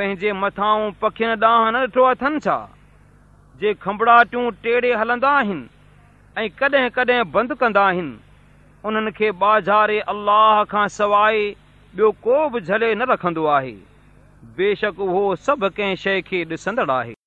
پنهنجي مٿان پکين ڏانهن نه ڏٺو اٿن ڇا؟ جي کنڀڙاٽيون ٽيڙي هلندا آهن ۽ ڪڏهن ڪڏهن بند ڪندا آهن انهن کي بازاري الله کان سواءِ ٻيو ڪو به جهلي نه رکندو آهي. بيشڪ اهو سڀ ڪنهن شيءِ کي ڏسندڙ آهي.